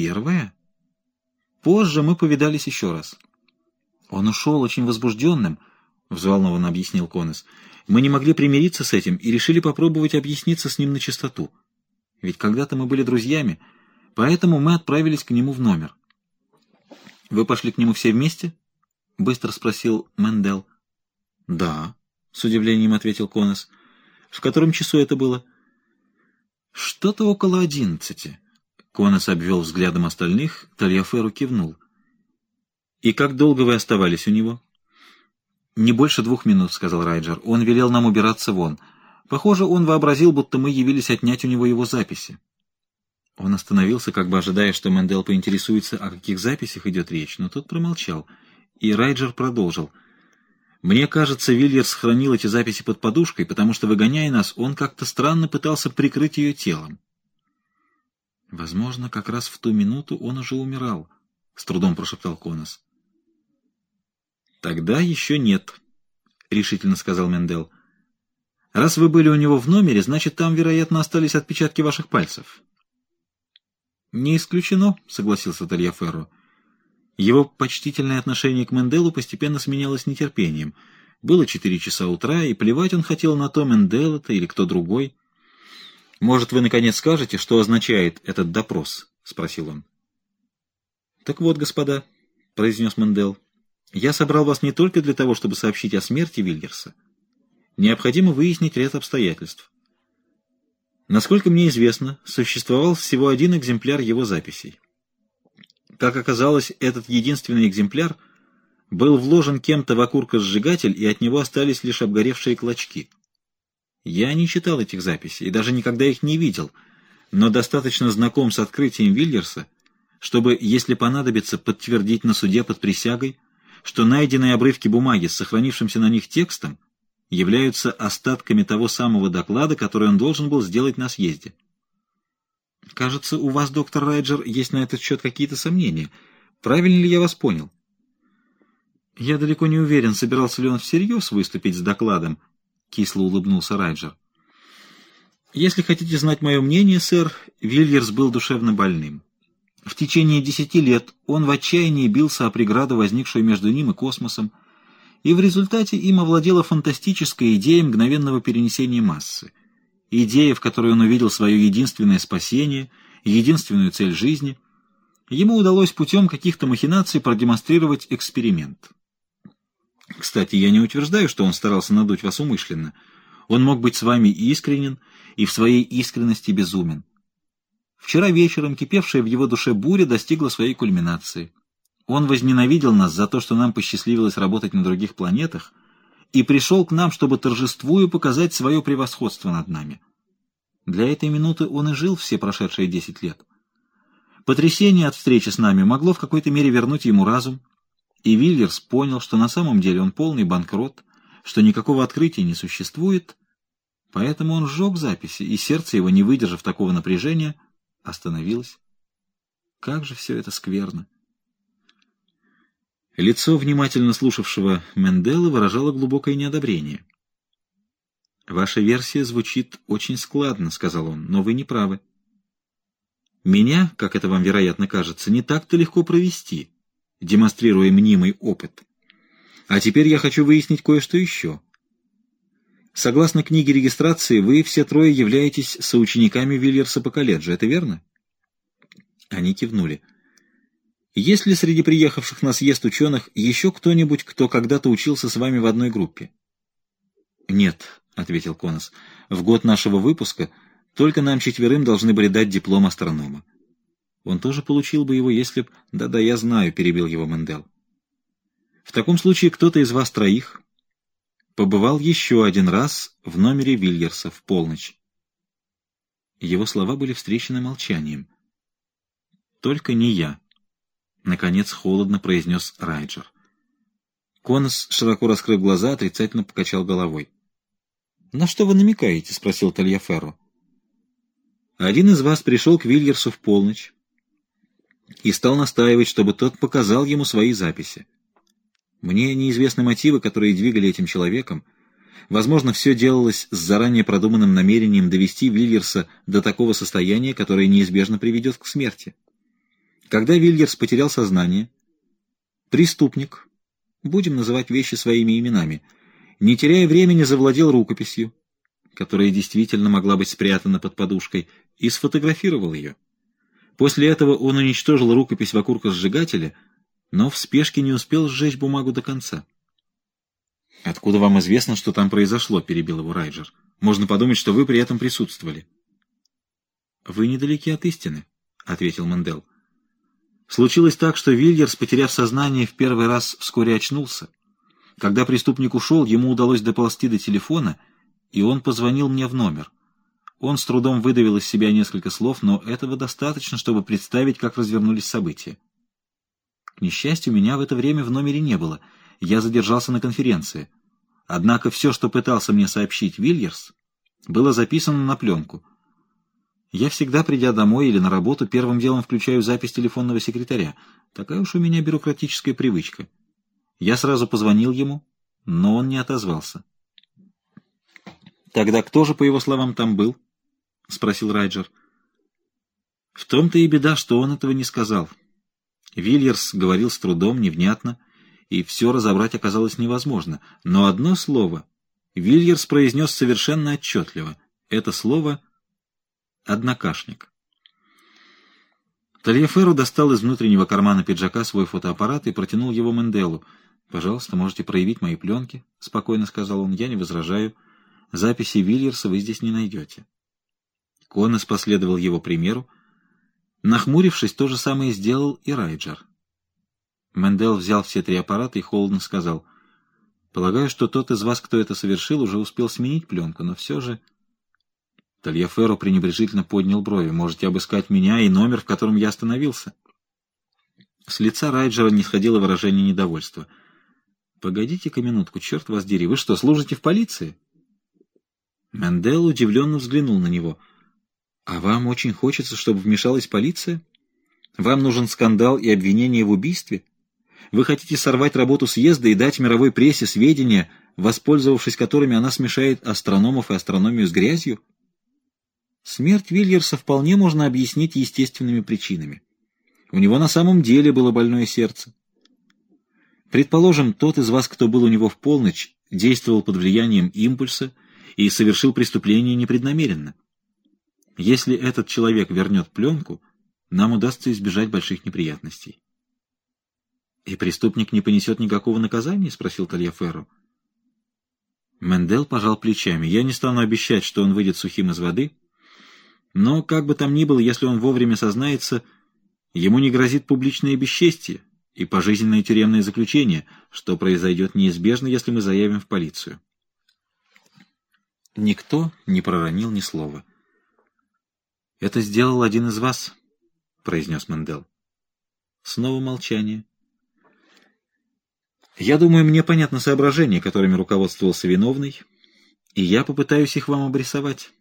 Первое? Позже мы повидались еще раз. Он ушел очень возбужденным, — взволнованно объяснил Конес. Мы не могли примириться с этим и решили попробовать объясниться с ним на чистоту. Ведь когда-то мы были друзьями, поэтому мы отправились к нему в номер. — Вы пошли к нему все вместе? — быстро спросил Мендел. — Да, — с удивлением ответил Конес. — В котором часу это было? — Что-то около одиннадцати. Конес обвел взглядом остальных, Тальяферу кивнул. — И как долго вы оставались у него? — Не больше двух минут, — сказал Райджер. Он велел нам убираться вон. Похоже, он вообразил, будто мы явились отнять у него его записи. Он остановился, как бы ожидая, что Мендел поинтересуется, о каких записях идет речь, но тот промолчал. И Райджер продолжил. «Мне кажется, Вильерс хранил эти записи под подушкой, потому что, выгоняя нас, он как-то странно пытался прикрыть ее телом. Возможно, как раз в ту минуту он уже умирал, — с трудом прошептал Конос. Тогда еще нет, — решительно сказал Мендел. Раз вы были у него в номере, значит, там, вероятно, остались отпечатки ваших пальцев. Не исключено, — согласился Тальяферро. Его почтительное отношение к Менделу постепенно сменялось нетерпением. Было четыре часа утра, и плевать он хотел на то, Мендел это или кто другой. «Может, вы, наконец, скажете, что означает этот допрос?» — спросил он. «Так вот, господа», — произнес Мендел, — «я собрал вас не только для того, чтобы сообщить о смерти Вильгерса. Необходимо выяснить ряд обстоятельств. Насколько мне известно, существовал всего один экземпляр его записей. Как оказалось, этот единственный экземпляр был вложен кем-то в окуркосжигатель, и от него остались лишь обгоревшие клочки. Я не читал этих записей и даже никогда их не видел, но достаточно знаком с открытием Вильерса, чтобы, если понадобится, подтвердить на суде под присягой, что найденные обрывки бумаги с сохранившимся на них текстом являются остатками того самого доклада, который он должен был сделать на съезде. Кажется, у вас, доктор Райджер, есть на этот счет какие-то сомнения. Правильно ли я вас понял? Я далеко не уверен, собирался ли он всерьез выступить с докладом, — кисло улыбнулся Райджер. «Если хотите знать мое мнение, сэр, Вильерс был душевно больным. В течение десяти лет он в отчаянии бился о преграду, возникшую между ним и космосом, и в результате им овладела фантастическая идея мгновенного перенесения массы. Идея, в которой он увидел свое единственное спасение, единственную цель жизни. Ему удалось путем каких-то махинаций продемонстрировать эксперимент. Кстати, я не утверждаю, что он старался надуть вас умышленно. Он мог быть с вами искренен и в своей искренности безумен. Вчера вечером кипевшая в его душе буря достигла своей кульминации. Он возненавидел нас за то, что нам посчастливилось работать на других планетах, и пришел к нам, чтобы торжествую показать свое превосходство над нами. Для этой минуты он и жил все прошедшие десять лет. Потрясение от встречи с нами могло в какой-то мере вернуть ему разум, и Вильерс понял, что на самом деле он полный банкрот, что никакого открытия не существует, поэтому он сжег записи, и сердце его, не выдержав такого напряжения, остановилось. Как же все это скверно! Лицо внимательно слушавшего Мендела выражало глубокое неодобрение. «Ваша версия звучит очень складно», — сказал он, — «но вы не правы. Меня, как это вам, вероятно, кажется, не так-то легко провести» демонстрируя мнимый опыт. А теперь я хочу выяснить кое-что еще. Согласно книге регистрации, вы все трое являетесь соучениками Вильерса по колледжу, это верно? Они кивнули. Есть ли среди приехавших на съезд ученых еще кто-нибудь, кто когда-то учился с вами в одной группе? Нет, — ответил Конос. В год нашего выпуска только нам четверым должны были дать диплом астронома. Он тоже получил бы его, если б... Да-да, я знаю, — перебил его Мендел. В таком случае кто-то из вас троих побывал еще один раз в номере Вильерса в полночь. Его слова были встречены молчанием. «Только не я», — наконец холодно произнес Райджер. Конос, широко раскрыв глаза, отрицательно покачал головой. «На что вы намекаете?» — спросил Тальяферро. «Один из вас пришел к Вильерсу в полночь, и стал настаивать, чтобы тот показал ему свои записи. Мне неизвестны мотивы, которые двигали этим человеком. Возможно, все делалось с заранее продуманным намерением довести Вильерса до такого состояния, которое неизбежно приведет к смерти. Когда Вильгерс потерял сознание, преступник, будем называть вещи своими именами, не теряя времени, завладел рукописью, которая действительно могла быть спрятана под подушкой, и сфотографировал ее. После этого он уничтожил рукопись в окуркосжигателе, но в спешке не успел сжечь бумагу до конца. «Откуда вам известно, что там произошло?» — перебил его Райджер. «Можно подумать, что вы при этом присутствовали». «Вы недалеки от истины», — ответил Мандел. Случилось так, что Вильерс, потеряв сознание, в первый раз вскоре очнулся. Когда преступник ушел, ему удалось доползти до телефона, и он позвонил мне в номер. Он с трудом выдавил из себя несколько слов, но этого достаточно, чтобы представить, как развернулись события. К несчастью, меня в это время в номере не было. Я задержался на конференции. Однако все, что пытался мне сообщить Вильерс, было записано на пленку. Я всегда, придя домой или на работу, первым делом включаю запись телефонного секретаря. Такая уж у меня бюрократическая привычка. Я сразу позвонил ему, но он не отозвался. «Тогда кто же, по его словам, там был?» — спросил Райджер. В том-то и беда, что он этого не сказал. Вильерс говорил с трудом, невнятно, и все разобрать оказалось невозможно. Но одно слово Вильерс произнес совершенно отчетливо. Это слово — Однокашник. Тальяферро достал из внутреннего кармана пиджака свой фотоаппарат и протянул его Менделу. «Пожалуйста, можете проявить мои пленки», — спокойно сказал он. «Я не возражаю. Записи Вильерса вы здесь не найдете». Коннес последовал его примеру. Нахмурившись, то же самое сделал и Райджер. Мендел взял все три аппарата и холодно сказал, «Полагаю, что тот из вас, кто это совершил, уже успел сменить пленку, но все же...» Тальяферро пренебрежительно поднял брови. «Можете обыскать меня и номер, в котором я остановился». С лица Райджера не сходило выражение недовольства. «Погодите-ка минутку, черт вас дери, вы что, служите в полиции?» Мендел удивленно взглянул на него. «А вам очень хочется, чтобы вмешалась полиция? Вам нужен скандал и обвинение в убийстве? Вы хотите сорвать работу съезда и дать мировой прессе сведения, воспользовавшись которыми она смешает астрономов и астрономию с грязью?» Смерть Вильерса вполне можно объяснить естественными причинами. У него на самом деле было больное сердце. Предположим, тот из вас, кто был у него в полночь, действовал под влиянием импульса и совершил преступление непреднамеренно. Если этот человек вернет пленку, нам удастся избежать больших неприятностей. — И преступник не понесет никакого наказания? — спросил Тальяферро. Мендел пожал плечами. — Я не стану обещать, что он выйдет сухим из воды, но, как бы там ни было, если он вовремя сознается, ему не грозит публичное бесчестие и пожизненное тюремное заключение, что произойдет неизбежно, если мы заявим в полицию. Никто не проронил ни слова. «Это сделал один из вас», — произнес Мендел. Снова молчание. «Я думаю, мне понятно соображения, которыми руководствовался виновный, и я попытаюсь их вам обрисовать».